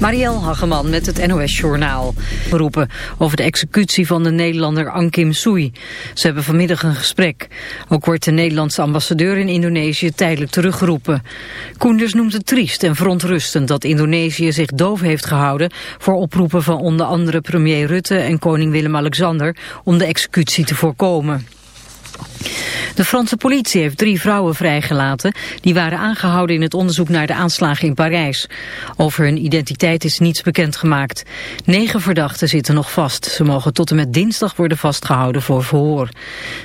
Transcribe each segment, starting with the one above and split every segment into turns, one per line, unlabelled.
Marielle Hageman met het NOS Journaal. Roepen over de executie van de Nederlander Ankim Soei. Ze hebben vanmiddag een gesprek. Ook wordt de Nederlandse ambassadeur in Indonesië tijdelijk teruggeroepen. Koenders noemt het triest en verontrustend dat Indonesië zich doof heeft gehouden... voor oproepen van onder andere premier Rutte en koning Willem-Alexander... om de executie te voorkomen. De Franse politie heeft drie vrouwen vrijgelaten die waren aangehouden in het onderzoek naar de aanslagen in Parijs. Over hun identiteit is niets bekendgemaakt. Negen verdachten zitten nog vast. Ze mogen tot en met dinsdag worden vastgehouden voor verhoor.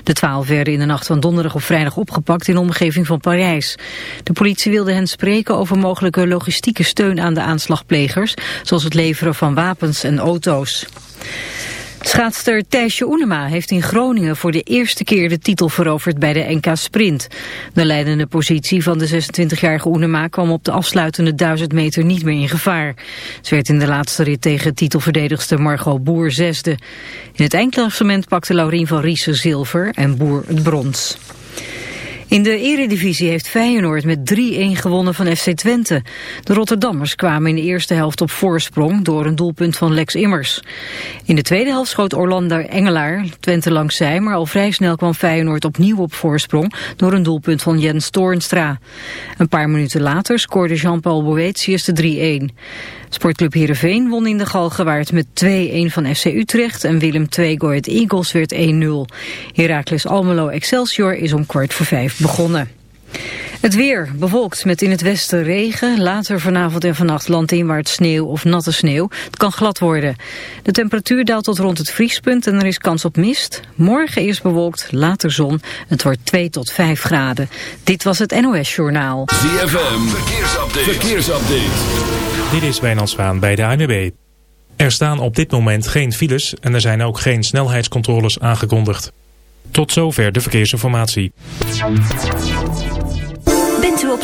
De twaalf werden in de nacht van donderdag op vrijdag opgepakt in de omgeving van Parijs. De politie wilde hen spreken over mogelijke logistieke steun aan de aanslagplegers, zoals het leveren van wapens en auto's. Schaatster Thijsje Oenema heeft in Groningen voor de eerste keer de titel veroverd bij de NK Sprint. De leidende positie van de 26-jarige Oenema kwam op de afsluitende 1000 meter niet meer in gevaar. Ze werd in de laatste rit tegen titelverdedigster Margot Boer zesde. In het eindklassement pakte Laurien van Riesen zilver en Boer het brons. In de eredivisie heeft Feyenoord met 3-1 gewonnen van FC Twente. De Rotterdammers kwamen in de eerste helft op voorsprong door een doelpunt van Lex Immers. In de tweede helft schoot Orlando Engelaar Twente langs zij, maar al vrij snel kwam Feyenoord opnieuw op voorsprong door een doelpunt van Jens Toornstra. Een paar minuten later scoorde Jean-Paul Boetius de 3-1. Sportclub Heerenveen won in de Galgenwaard met 2-1 van FC Utrecht en Willem II Go Eagles werd 1-0. Heracles Almelo Excelsior is om kwart voor vijf begonnen. Het weer bewolkt met in het westen regen. Later vanavond en vannacht landinwaarts sneeuw of natte sneeuw. Het kan glad worden. De temperatuur daalt tot rond het vriespunt en er is kans op mist. Morgen eerst bewolkt, later zon. Het wordt 2 tot 5 graden. Dit was het NOS Journaal.
ZFM, verkeersupdate. verkeersupdate.
Dit is Wijnand Zwaan bij de ANWB. Er staan op dit moment geen files en er zijn ook geen snelheidscontroles aangekondigd. Tot zover de verkeersinformatie.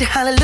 hallelujah.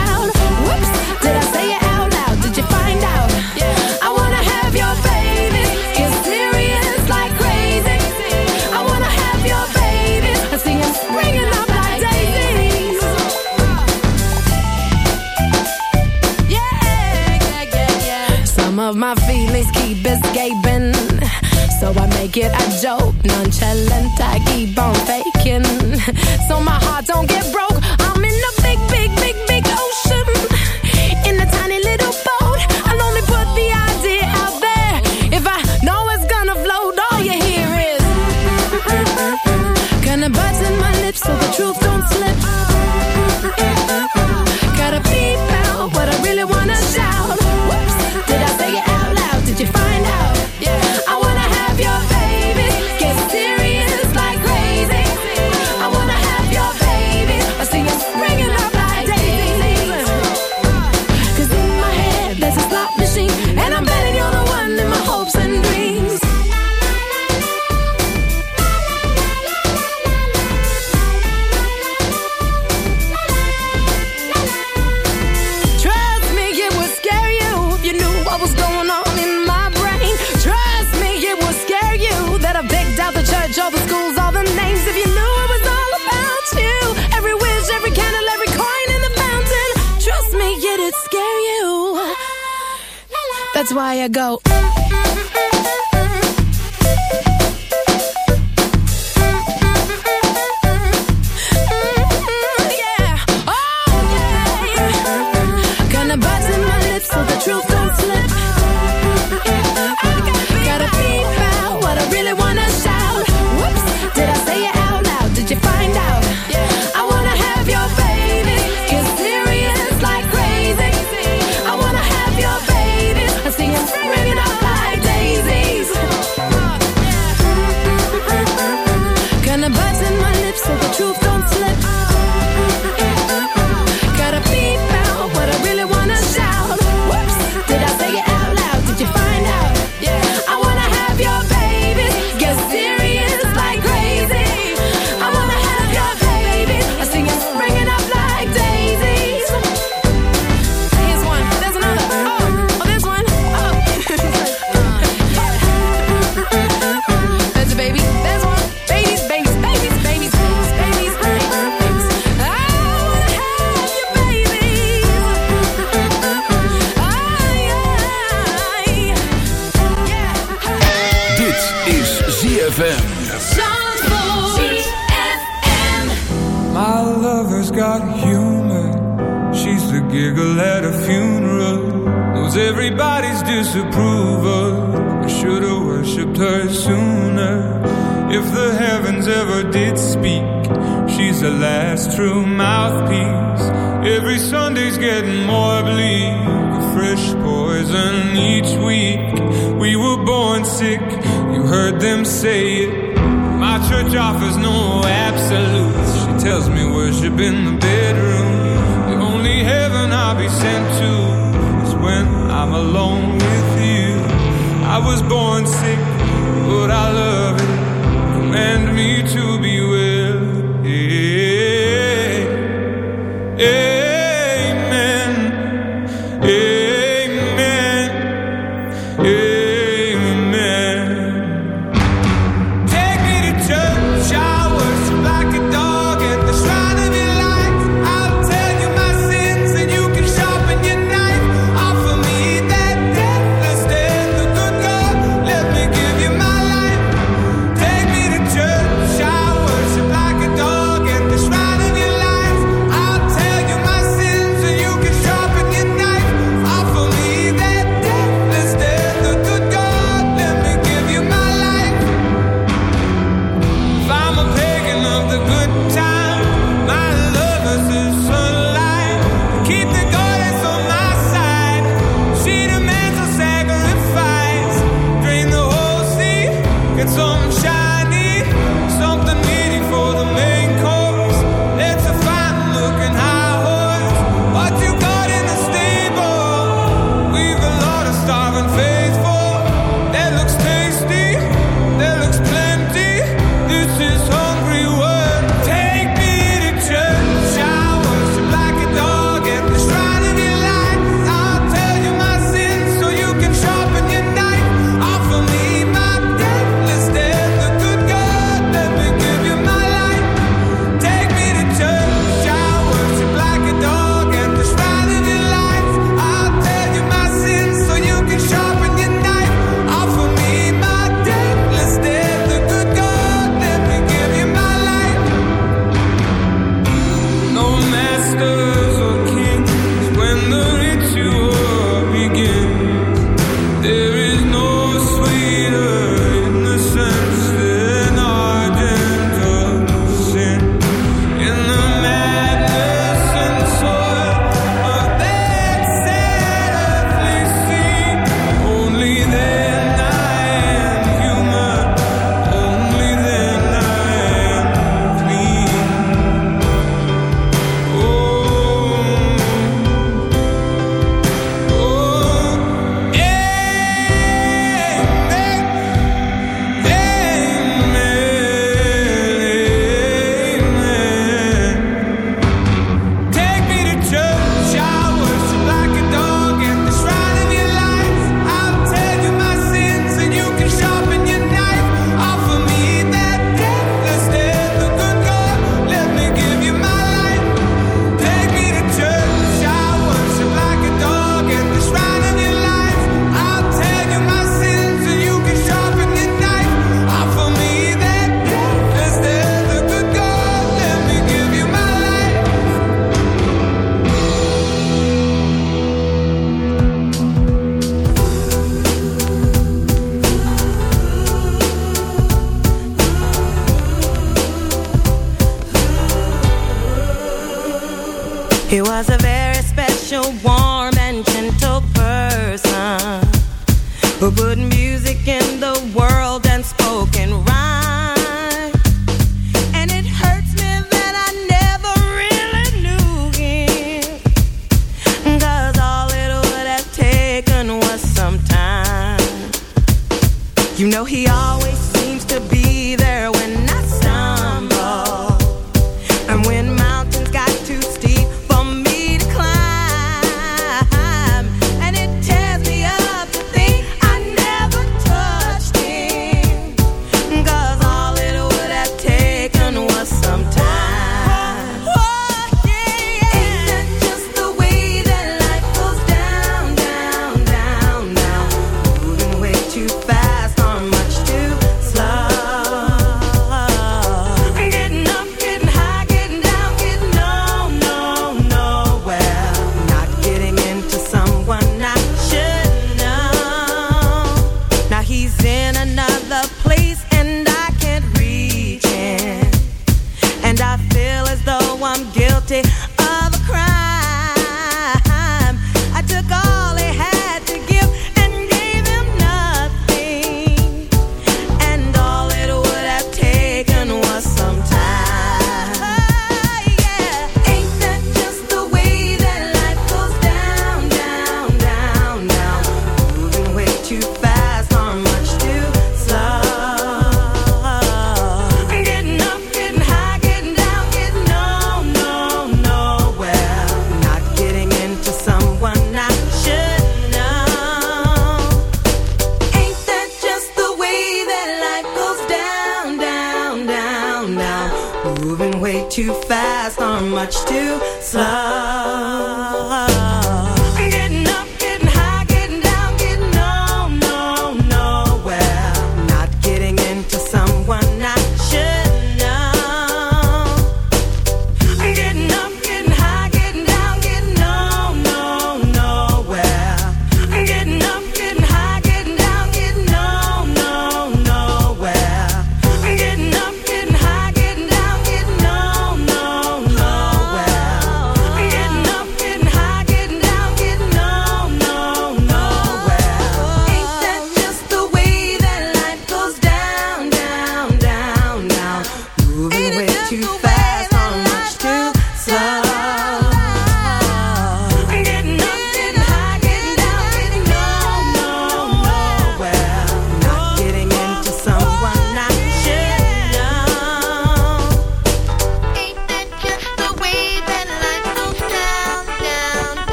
of my feelings keep escaping. So I make it a joke, nonchalant. I keep on faking. So my I go.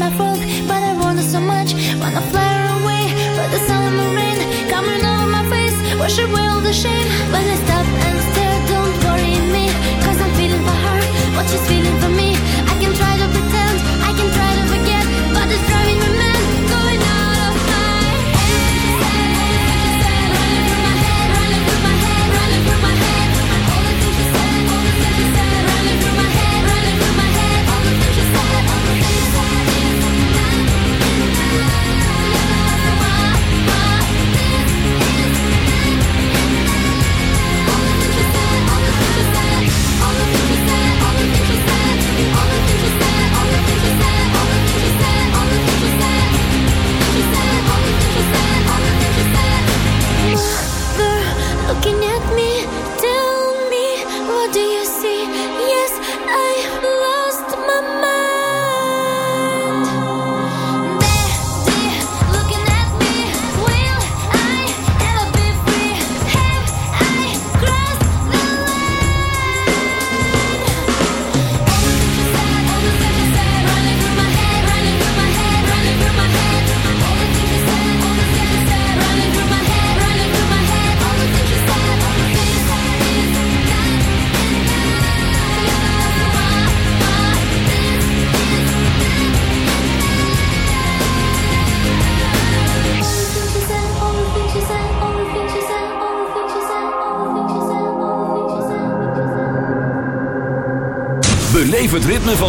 my but I wanted so much. Wanna fly away,
but the sun and the rain coming over my face, wash away all the
shame.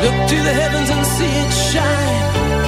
Look to the heavens and see it shine.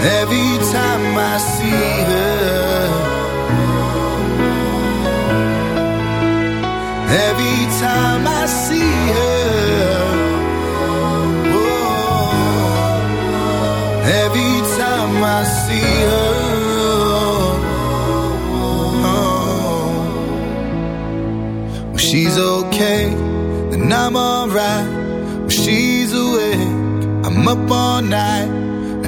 Every time I see her. Every time I see her. Oh, every time I see her. Oh, she's okay, then I'm alright.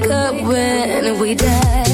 Wake up when we died.